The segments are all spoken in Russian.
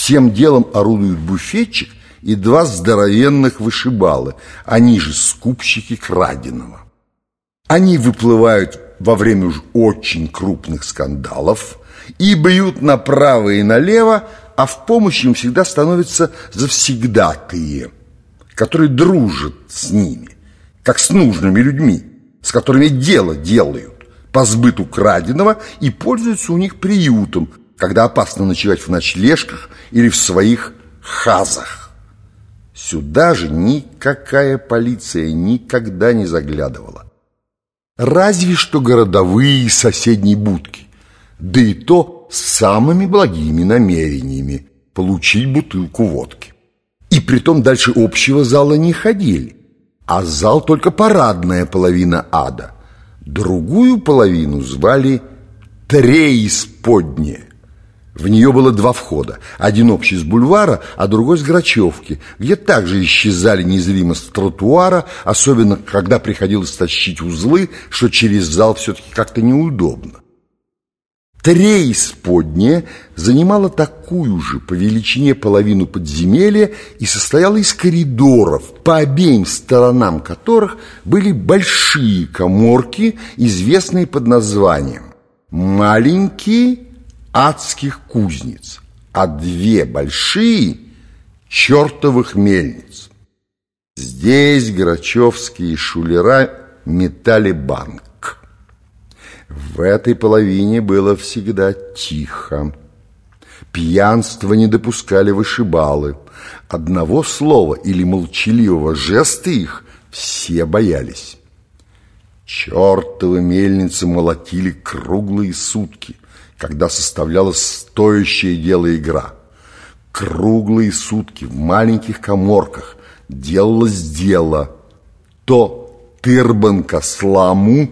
Всем делом орудуют буфетчик и два здоровенных вышибалы, они же скупщики краденого. Они выплывают во время уж очень крупных скандалов и бьют направо и налево, а в помощь им всегда становятся завсегдатые, которые дружат с ними, как с нужными людьми, с которыми дело делают по сбыту краденого и пользуются у них приютом, когда опасно ночевать в ночлежках или в своих хазах. Сюда же никакая полиция никогда не заглядывала. Разве что городовые из соседней будки, да и то с самыми благими намерениями получить бутылку водки. И притом дальше общего зала не ходили, а зал только парадная половина ада – Другую половину звали Треисподне. В нее было два входа. Один общий с бульвара, а другой с Грачевки, где также исчезали незримо с тротуара, особенно когда приходилось тащить узлы, что через зал все-таки как-то неудобно. Треисподняя занимала такую же по величине половину подземелья и состояла из коридоров, по обеим сторонам которых были большие коморки, известные под названием «маленькие адских кузниц», а две большие чертовых мельниц. Здесь грачевские шулера метали банк. В этой половине было всегда тихо. Пьянство не допускали вышибалы. Одного слова или молчаливого жеста их все боялись. Чертовы мельницы молотили круглые сутки, когда составлялась стоящее дело игра. Круглые сутки в маленьких коморках делалось дело. То тырбанка сламу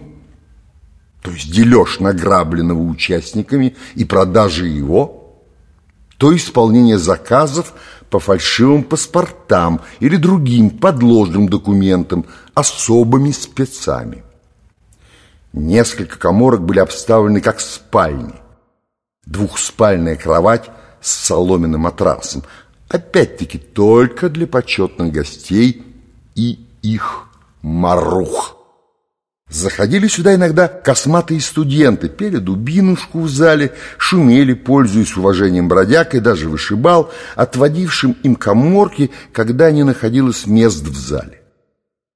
то есть дележ награбленного участниками и продажа его, то исполнение заказов по фальшивым паспортам или другим подложным документам особыми спецами. Несколько коморок были обставлены как спальни. Двухспальная кровать с соломенным матрасом, опять-таки только для почетных гостей и их марух. Заходили сюда иногда косматые студенты, пели дубинушку в зале, шумели, пользуясь уважением бродяг и даже вышибал, отводившим им коморки, когда не находилось мест в зале.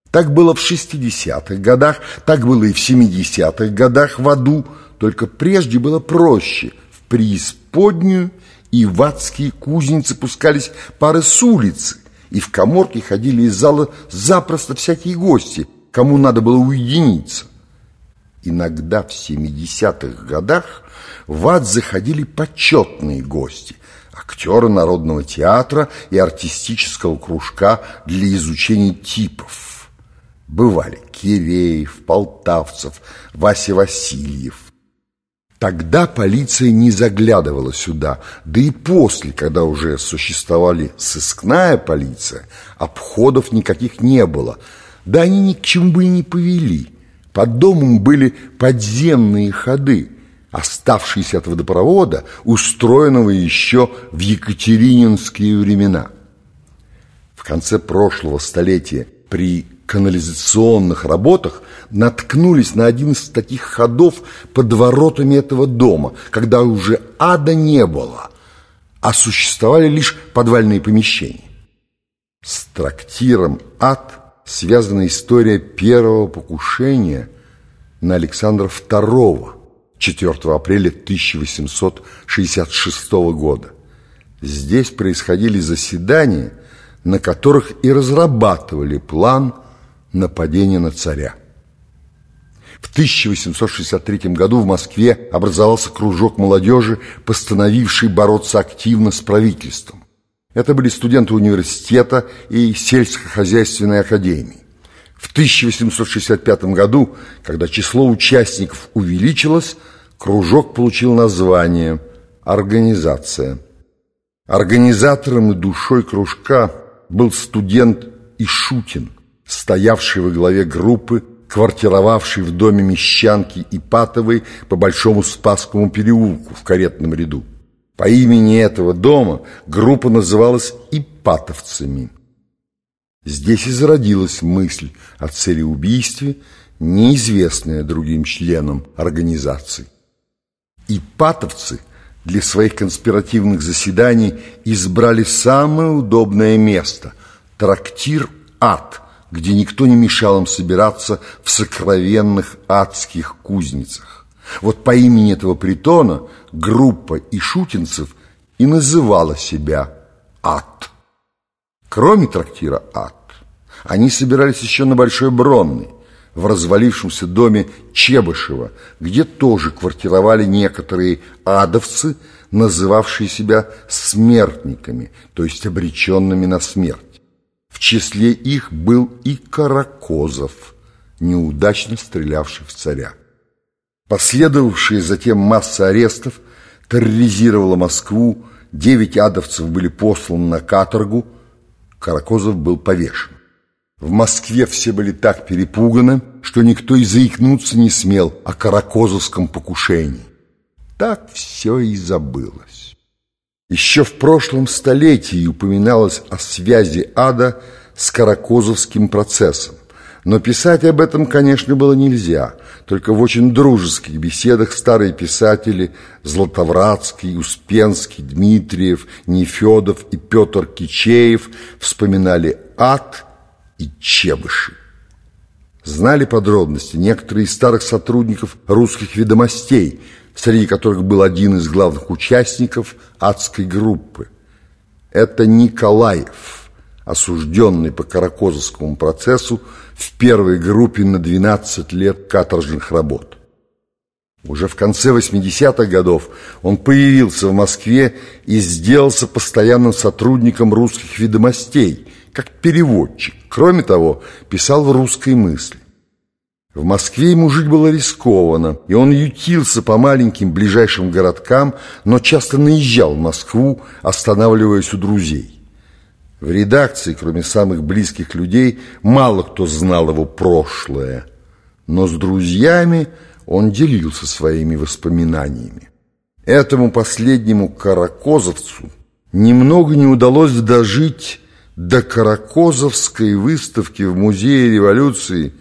Так было в 60-х годах, так было и в 70-х годах в аду, только прежде было проще. Преисподнюю и в адские кузницы пускались пары с улицы, и в коморки ходили из зала запросто всякие гости – кому надо было уединиться. Иногда в 70-х годах в ад заходили почетные гости, актеры Народного театра и артистического кружка для изучения типов. Бывали Киреев, Полтавцев, Вася Васильев. Тогда полиция не заглядывала сюда, да и после, когда уже существовали сыскная полиция, обходов никаких не было – да они ни к чему бы и не повели. Под домом были подземные ходы, оставшиеся от водопровода, устроенного еще в екатерининские времена. В конце прошлого столетия при канализационных работах наткнулись на один из таких ходов под воротами этого дома, когда уже ада не было, а существовали лишь подвальные помещения. С трактиром «Ад» связана история первого покушения на Александра II 4 апреля 1866 года. Здесь происходили заседания, на которых и разрабатывали план нападения на царя. В 1863 году в Москве образовался кружок молодежи, постановивший бороться активно с правительством. Это были студенты университета и сельскохозяйственной академии. В 1865 году, когда число участников увеличилось, кружок получил название «Организация». Организатором и душой кружка был студент Ишутин, стоявший во главе группы, квартировавший в доме Мещанки Ипатовой по Большому Спасскому переулку в каретном ряду. По имени этого дома группа называлась «Ипатовцами». Здесь и зародилась мысль о целеубийстве, неизвестная другим членам организации. Ипатовцы для своих конспиративных заседаний избрали самое удобное место – трактир «Ад», где никто не мешал им собираться в сокровенных адских кузницах. Вот по имени этого притона группа ишутинцев и называла себя «Ад». Кроме трактира «Ад», они собирались еще на Большой Бронной, в развалившемся доме Чебышева, где тоже квартировали некоторые адовцы, называвшие себя смертниками, то есть обреченными на смерть. Числе их был и Каракозов, неудачно стрелявший в царя. Последовавшие затем масса арестов терроризировала Москву, девять адовцев были посланы на каторгу, Каракозов был повешен. В Москве все были так перепуганы, что никто и заикнуться не смел о каракозовском покушении. Так все и забылось. Еще в прошлом столетии упоминалось о связи ада с каракозовским процессом. Но писать об этом, конечно, было нельзя. Только в очень дружеских беседах старые писатели Златовратский, Успенский, Дмитриев, Нефедов и Петр Кичеев вспоминали ад – и Чебыши. Знали подробности некоторые из старых сотрудников русских ведомостей, среди которых был один из главных участников адской группы. Это Николаев, осужденный по Каракозовскому процессу в первой группе на 12 лет каторжных работ. Уже в конце 80-х годов он появился в Москве и сделался постоянным сотрудником русских ведомостей, как переводчик. Кроме того, писал в русской мысли. В Москве ему жить было рискованно, и он ютился по маленьким ближайшим городкам, но часто наезжал в Москву, останавливаясь у друзей. В редакции, кроме самых близких людей, мало кто знал его прошлое, но с друзьями он делился своими воспоминаниями. Этому последнему каракозовцу немного не удалось дожить до Каракозовской выставки в Музее революции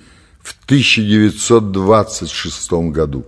в 1926 году.